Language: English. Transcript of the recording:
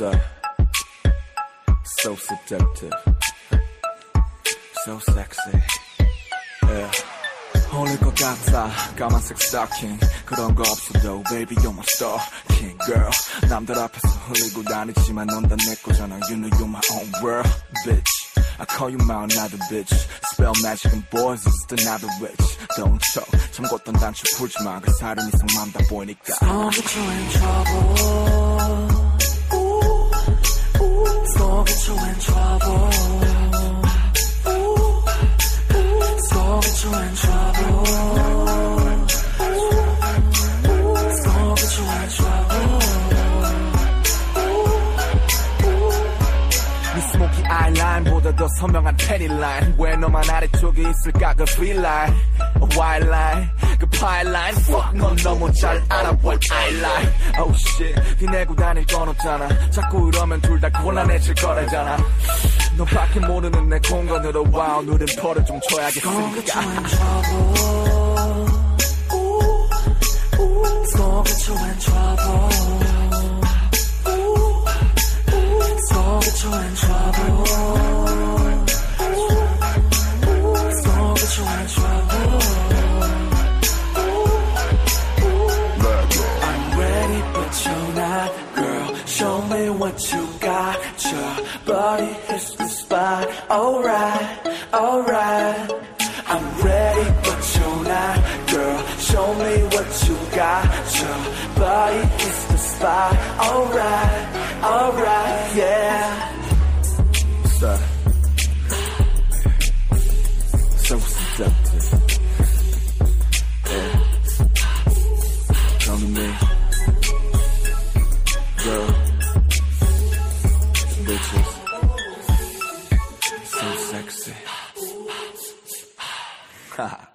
So, so seductive, so sexy. Yeah. 어울릴 것 같아 까만색 스타킹 그런 거 없어도 baby you're my star king girl 남들 앞에서 흘리고 다니지만 넌 다 내 거잖아 you know you're my own world bitch I call you my another bitch spell magic and boys it's another witch don't choke 참 걷던 단추 풀지마 그 살은 이상 맘다 보이니까 Don't get you in trouble. 더 선명한 테니 라인 왜 너만 아래쪽에 있을까 그 Vline White line 그 파일라인 Fuck 넌 너무 잘 알아 what I like Oh shit 기내고 다닐 건 없잖아 자꾸 이러면 둘 다 곤란해질 거래잖아 너밖에 모르는 내 공간으로 와 오늘은 벌을 좀 Don't get you in trouble. In trouble. Don't get you in trouble. What you got. Your body hits the spot. Alright, alright. I'm ready, but you're not, girl. Show me what you got. Your body hits the spot. Alright, alright, yeah. So sexy